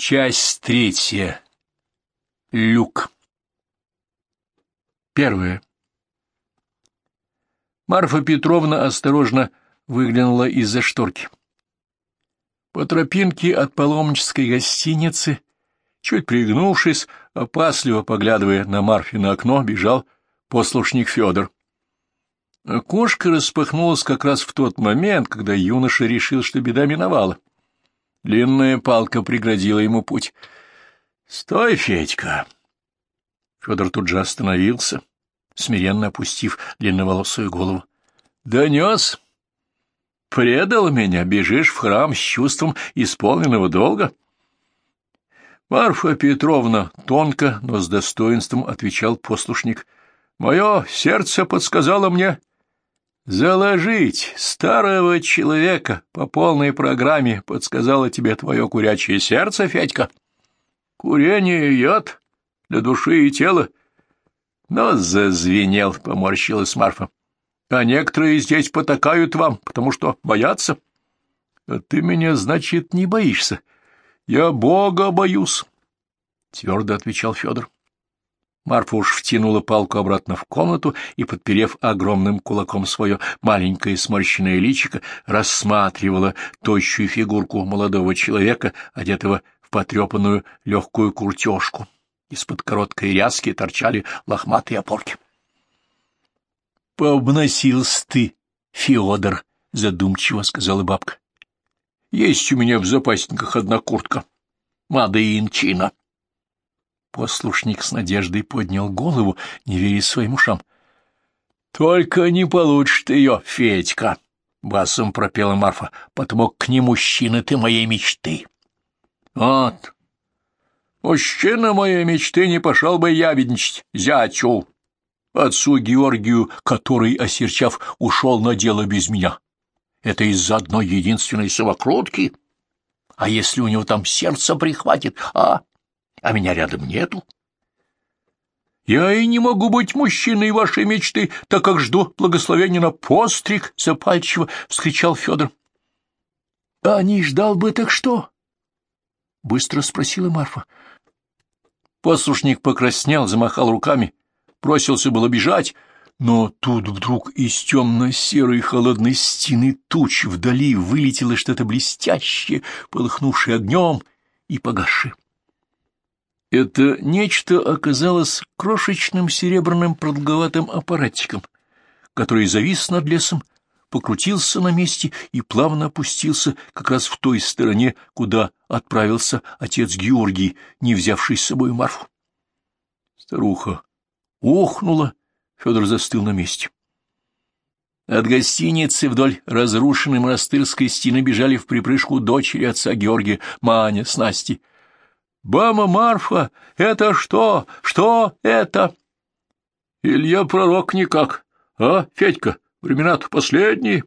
Часть третья. Люк. Первое. Марфа Петровна осторожно выглянула из-за шторки. По тропинке от паломнической гостиницы, чуть пригнувшись, опасливо поглядывая на Марфино окно, бежал послушник Федор. Окошко распахнулось как раз в тот момент, когда юноша решил, что беда миновала. Длинная палка преградила ему путь. — Стой, Федька! Федор тут же остановился, смиренно опустив длинноволосую голову. — Донес? Предал меня, бежишь в храм с чувством исполненного долга? Марфа Петровна тонко, но с достоинством отвечал послушник. — Мое сердце подсказало мне Заложить старого человека по полной программе подсказало тебе твое курячее сердце, Федька. Курение — яд для души и тела. Но зазвенел, — поморщилась Марфа. А некоторые здесь потакают вам, потому что боятся. А ты меня, значит, не боишься. Я Бога боюсь, — твердо отвечал Федор. Марфа уж втянула палку обратно в комнату и, подперев огромным кулаком свое маленькое сморщенное личико, рассматривала тощую фигурку молодого человека, одетого в потрепанную легкую куртежку. Из-под короткой ряски торчали лохматые опорки. — Пообносился ты, Феодор, — задумчиво сказала бабка. — Есть у меня в запасниках одна куртка. Мада. Послушник с надеждой поднял голову, не веря своим ушам. — Только не получишь ты ее, Федька! — басом пропела Марфа. — Потому к не мужчина ты моей мечты. — Вот. Мужчина моей мечты не пошел бы ябедничать зятю, отцу Георгию, который, осерчав, ушел на дело без меня. Это из-за одной единственной совокрутки. А если у него там сердце прихватит, а а меня рядом нету. Я и не могу быть мужчиной вашей мечты, так как жду благословения на постриг, — запальчиво вскричал Федор. — А не ждал бы, так что? — быстро спросила Марфа. Послушник покраснел, замахал руками, бросился было бежать, но тут вдруг из темно-серой холодной стены туч вдали вылетело что-то блестящее, полыхнувшее огнем и погасшее. Это нечто оказалось крошечным серебряным продолговатым аппаратиком, который завис над лесом, покрутился на месте и плавно опустился как раз в той стороне, куда отправился отец Георгий, не взявший с собой Марфу. Старуха охнула, Федор застыл на месте. От гостиницы вдоль разрушенной монастырской стены бежали в припрыжку дочери отца Георгия, Маня с Настей. Бама Марфа, это что? Что это? Илья пророк никак. А, Федька, времена-то последние.